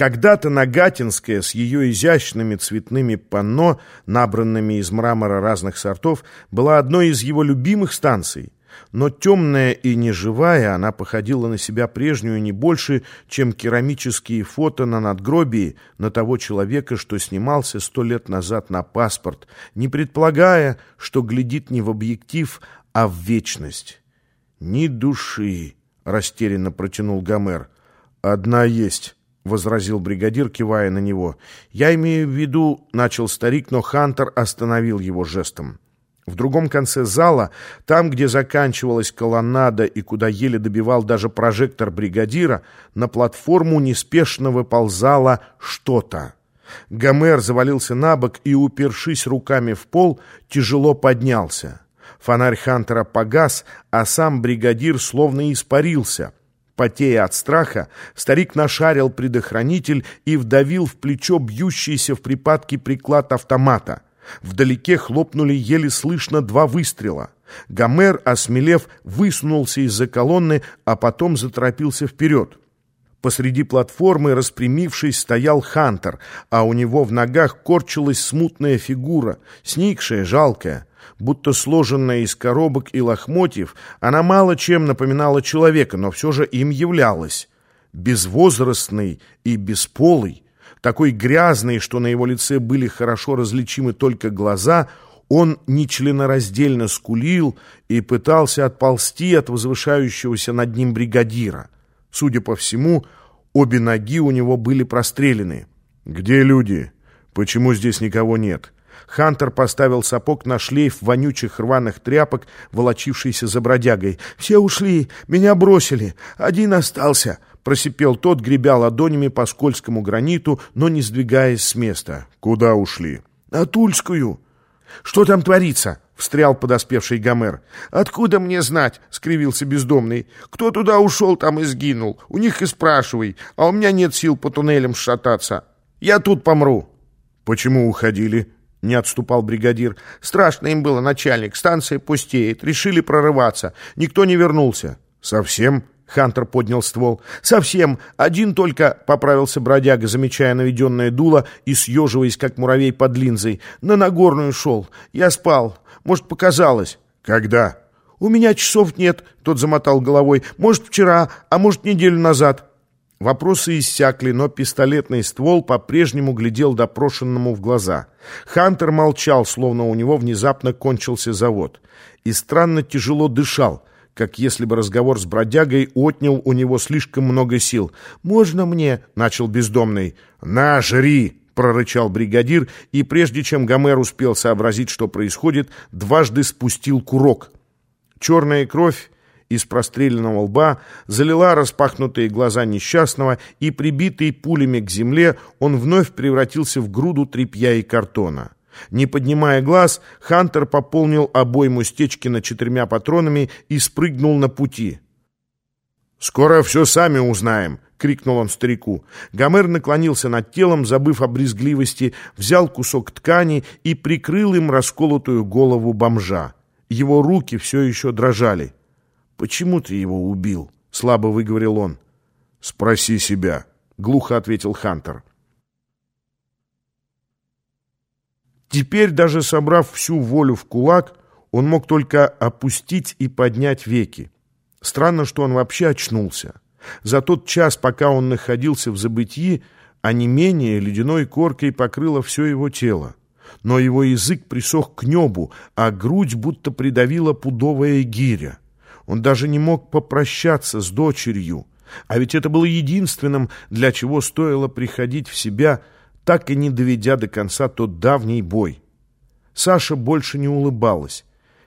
Когда-то Нагатинская с ее изящными цветными панно, набранными из мрамора разных сортов, была одной из его любимых станций. Но темная и неживая, она походила на себя прежнюю не больше, чем керамические фото на надгробии на того человека, что снимался сто лет назад на паспорт, не предполагая, что глядит не в объектив, а в вечность. «Ни души!» — растерянно протянул Гомер. «Одна есть». — возразил бригадир, кивая на него. «Я имею в виду...» — начал старик, но Хантер остановил его жестом. В другом конце зала, там, где заканчивалась колоннада и куда еле добивал даже прожектор бригадира, на платформу неспешно выползало что-то. Гомер завалился на бок и, упершись руками в пол, тяжело поднялся. Фонарь Хантера погас, а сам бригадир словно испарился — Потея от страха, старик нашарил предохранитель и вдавил в плечо бьющийся в припадке приклад автомата. Вдалеке хлопнули еле слышно два выстрела. Гомер, осмелев, высунулся из-за колонны, а потом заторопился вперед. Посреди платформы, распрямившись, стоял Хантер, а у него в ногах корчилась смутная фигура, сникшая, жалкая. Будто сложенная из коробок и лохмотьев, она мало чем напоминала человека, но все же им являлась. Безвозрастный и бесполый, такой грязный, что на его лице были хорошо различимы только глаза, он нечленораздельно скулил и пытался отползти от возвышающегося над ним бригадира. Судя по всему, обе ноги у него были прострелены. «Где люди? Почему здесь никого нет?» Хантер поставил сапог на шлейф вонючих рваных тряпок, волочившийся за бродягой. «Все ушли, меня бросили, один остался», — просипел тот, гребя ладонями по скользкому граниту, но не сдвигаясь с места. «Куда ушли?» «На Тульскую». «Что там творится?» — встрял подоспевший Гомер. «Откуда мне знать?» — скривился бездомный. «Кто туда ушел, там и сгинул. У них и спрашивай, а у меня нет сил по туннелям шататься. Я тут помру». «Почему уходили?» — не отступал бригадир. «Страшно им было, начальник. Станция пустеет. Решили прорываться. Никто не вернулся». «Совсем?» — Хантер поднял ствол. «Совсем. Один только...» — поправился бродяга, замечая наведенное дуло и съеживаясь, как муравей под линзой. «На Нагорную шел. Я спал. Может, показалось». «Когда?» «У меня часов нет», — тот замотал головой. «Может, вчера, а может, неделю назад». Вопросы иссякли, но пистолетный ствол по-прежнему глядел допрошенному в глаза. Хантер молчал, словно у него внезапно кончился завод. И странно тяжело дышал, как если бы разговор с бродягой отнял у него слишком много сил. «Можно мне?» — начал бездомный. «На, жри!» — прорычал бригадир, и прежде чем Гомер успел сообразить, что происходит, дважды спустил курок. Черная кровь из простреленного лба залила распахнутые глаза несчастного, и, прибитый пулями к земле, он вновь превратился в груду тряпья и картона. Не поднимая глаз, Хантер пополнил обойму Стечкина четырьмя патронами и спрыгнул на пути. «Скоро все сами узнаем!» — крикнул он старику. Гомер наклонился над телом, забыв о брезгливости, взял кусок ткани и прикрыл им расколотую голову бомжа. Его руки все еще дрожали. «Почему ты его убил?» — слабо выговорил он. «Спроси себя», — глухо ответил Хантер. Теперь, даже собрав всю волю в кулак, он мог только опустить и поднять веки. Странно, что он вообще очнулся. За тот час, пока он находился в забытии, а не менее ледяной коркой покрыло все его тело. Но его язык присох к небу, а грудь будто придавила пудовая гиря. Он даже не мог попрощаться с дочерью. А ведь это было единственным, для чего стоило приходить в себя, так и не доведя до конца тот давний бой. Саша больше не улыбалась.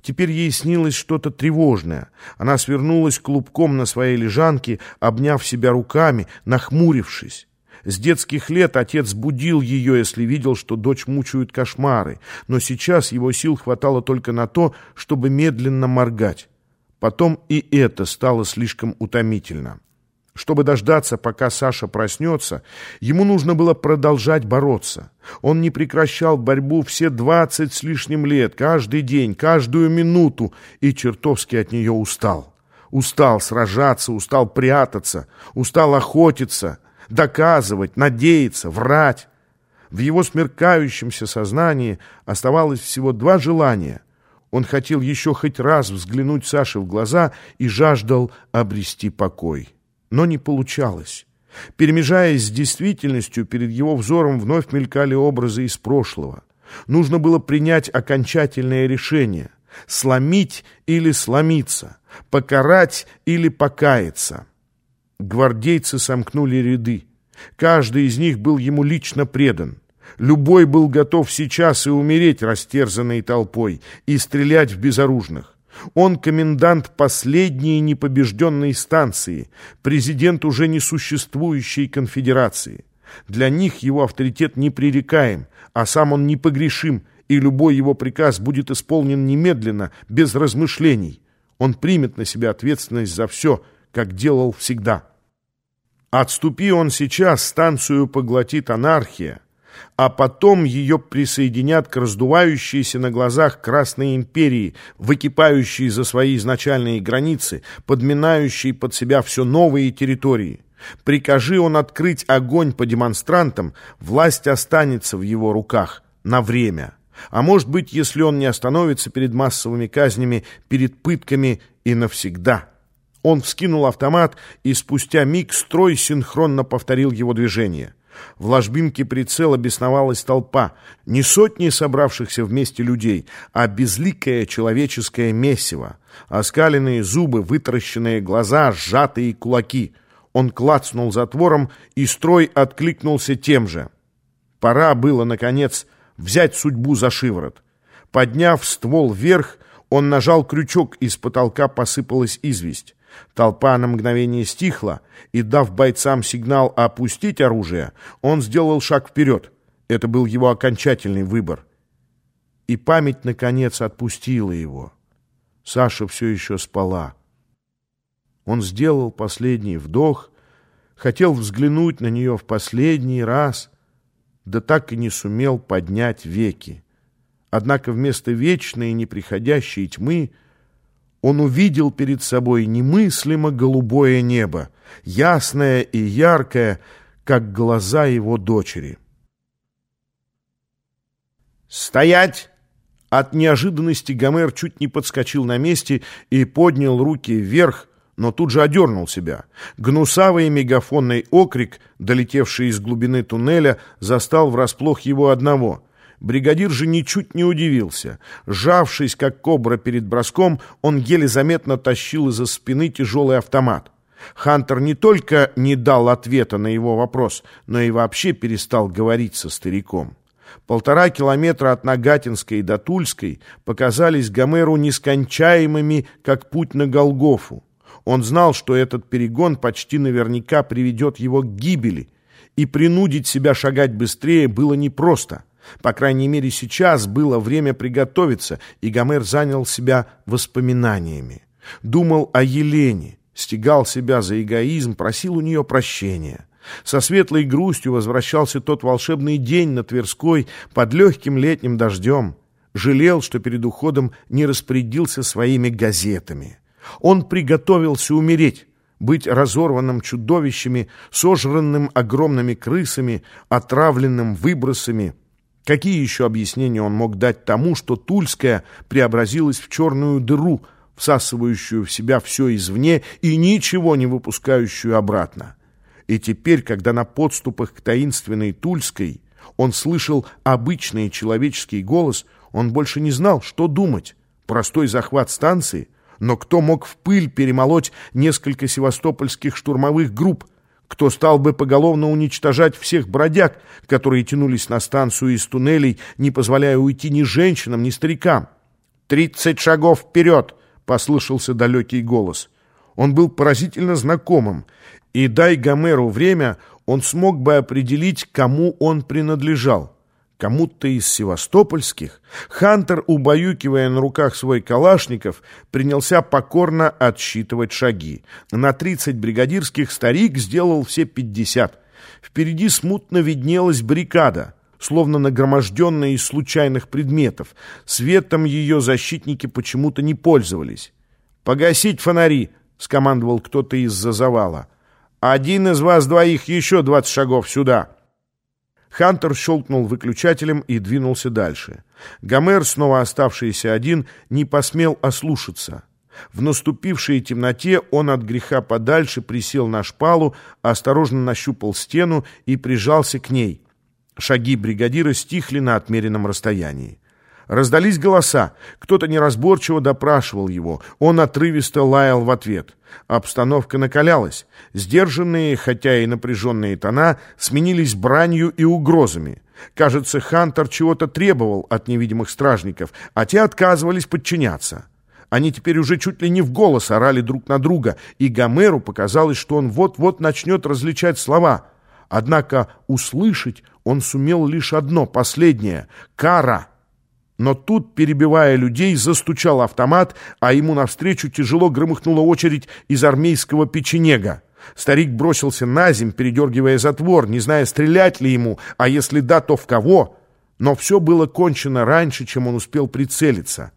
Теперь ей снилось что-то тревожное. Она свернулась клубком на своей лежанке, обняв себя руками, нахмурившись. С детских лет отец будил ее, если видел, что дочь мучают кошмары, но сейчас его сил хватало только на то, чтобы медленно моргать. Потом и это стало слишком утомительно. Чтобы дождаться, пока Саша проснется, ему нужно было продолжать бороться. Он не прекращал борьбу все двадцать с лишним лет, каждый день, каждую минуту, и чертовски от нее устал. Устал сражаться, устал прятаться, устал охотиться. доказывать, надеяться, врать. В его смеркающемся сознании оставалось всего два желания. Он хотел еще хоть раз взглянуть Саше в глаза и жаждал обрести покой. Но не получалось. Перемежаясь с действительностью, перед его взором вновь мелькали образы из прошлого. Нужно было принять окончательное решение — сломить или сломиться, покарать или покаяться. Гвардейцы сомкнули ряды. Каждый из них был ему лично предан. Любой был готов сейчас и умереть растерзанной толпой, и стрелять в безоружных. Он комендант последней непобежденной станции, президент уже несуществующей конфедерации. Для них его авторитет непререкаем, а сам он непогрешим, и любой его приказ будет исполнен немедленно, без размышлений. Он примет на себя ответственность за все, как делал всегда. Отступи он сейчас, станцию поглотит анархия, а потом ее присоединят к раздувающейся на глазах Красной империи, выкипающей за свои изначальные границы, подминающей под себя все новые территории. Прикажи он открыть огонь по демонстрантам, власть останется в его руках на время. А может быть, если он не остановится перед массовыми казнями, перед пытками и навсегда. Он вскинул автомат, и спустя миг строй синхронно повторил его движение. В ложбинке прицела бесновалась толпа, не сотни собравшихся вместе людей, а безликое человеческое месиво, оскаленные зубы, вытаращенные глаза, сжатые кулаки. Он клацнул затвором, и строй откликнулся тем же. Пора было, наконец, взять судьбу за шиворот. Подняв ствол вверх, он нажал крючок, из потолка посыпалась известь. Толпа на мгновение стихла, и, дав бойцам сигнал опустить оружие, он сделал шаг вперед. Это был его окончательный выбор. И память, наконец, отпустила его. Саша все еще спала. Он сделал последний вдох, хотел взглянуть на нее в последний раз, да так и не сумел поднять веки. Однако вместо вечной неприходящей тьмы — он увидел перед собой немыслимо голубое небо, ясное и яркое, как глаза его дочери. «Стоять!» От неожиданности Гомер чуть не подскочил на месте и поднял руки вверх, но тут же одернул себя. Гнусавый мегафонный окрик, долетевший из глубины туннеля, застал врасплох его одного — Бригадир же ничуть не удивился. Сжавшись, как кобра перед броском, он еле заметно тащил из-за спины тяжелый автомат. Хантер не только не дал ответа на его вопрос, но и вообще перестал говорить со стариком. Полтора километра от Нагатинской до Тульской показались Гомеру нескончаемыми, как путь на Голгофу. Он знал, что этот перегон почти наверняка приведет его к гибели, и принудить себя шагать быстрее было непросто — по крайней мере, сейчас было время приготовиться, и Гомер занял себя воспоминаниями. Думал о Елене, стегал себя за эгоизм, просил у нее прощения. Со светлой грустью возвращался тот волшебный день на Тверской под легким летним дождем. Жалел, что перед уходом не распорядился своими газетами. Он приготовился умереть, быть разорванным чудовищами, сожранным огромными крысами, отравленным выбросами — Какие еще объяснения он мог дать тому, что Тульская преобразилась в черную дыру, всасывающую в себя все извне и ничего не выпускающую обратно? И теперь, когда на подступах к таинственной Тульской он слышал обычный человеческий голос, он больше не знал, что думать. Простой захват станции? Но кто мог в пыль перемолоть несколько севастопольских штурмовых групп, кто стал бы поголовно уничтожать всех бродяг, которые тянулись на станцию из туннелей, не позволяя уйти ни женщинам, ни старикам? «Тридцать шагов вперед!» — послышался далекий голос. Он был поразительно знакомым, и, дай Гомеру время, он смог бы определить, кому он принадлежал кому-то из севастопольских, Хантер, убаюкивая на руках свой калашников, принялся покорно отсчитывать шаги. На тридцать бригадирских старик сделал все пятьдесят. Впереди смутно виднелась баррикада, словно нагроможденная из случайных предметов. Светом ее защитники почему-то не пользовались. «Погасить фонари!» — скомандовал кто-то из-за завала. Один из вас двоих еще двадцать шагов сюда!» Хантер щелкнул выключателем и двинулся дальше. Гомер, снова оставшийся один, не посмел ослушаться. В наступившей темноте он от греха подальше присел на шпалу, осторожно нащупал стену и прижался к ней. Шаги бригадира стихли на отмеренном расстоянии. Раздались голоса. Кто-то неразборчиво допрашивал его. Он отрывисто лаял в ответ. Обстановка накалялась. Сдержанные, хотя и напряженные тона сменились бранью и угрозами. Кажется, Хантер чего-то требовал от невидимых стражников, а те отказывались подчиняться. Они теперь уже чуть ли не в голос орали друг на друга, и Гомеру показалось, что он вот-вот начнет различать слова. Однако услышать он сумел лишь одно, последнее — «Кара!» Но тут, перебивая людей, застучал автомат, а ему навстречу тяжело громыхнула очередь из армейского печенега. Старик бросился на земь, передергивая затвор, не зная, стрелять ли ему, а если да, то в кого. Но все было кончено раньше, чем он успел прицелиться.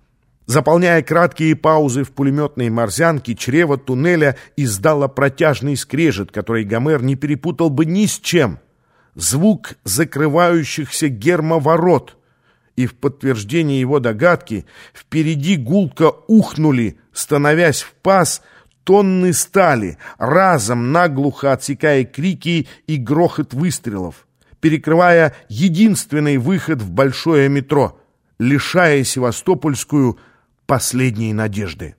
Заполняя краткие паузы в пулеметной морзянке, чрево туннеля издало протяжный скрежет, который Гомер не перепутал бы ни с чем. Звук закрывающихся гермоворот — и в подтверждение его догадки впереди гулко ухнули, становясь в паз, тонны стали, разом наглухо отсекая крики и грохот выстрелов, перекрывая единственный выход в большое метро, лишая Севастопольскую последней надежды.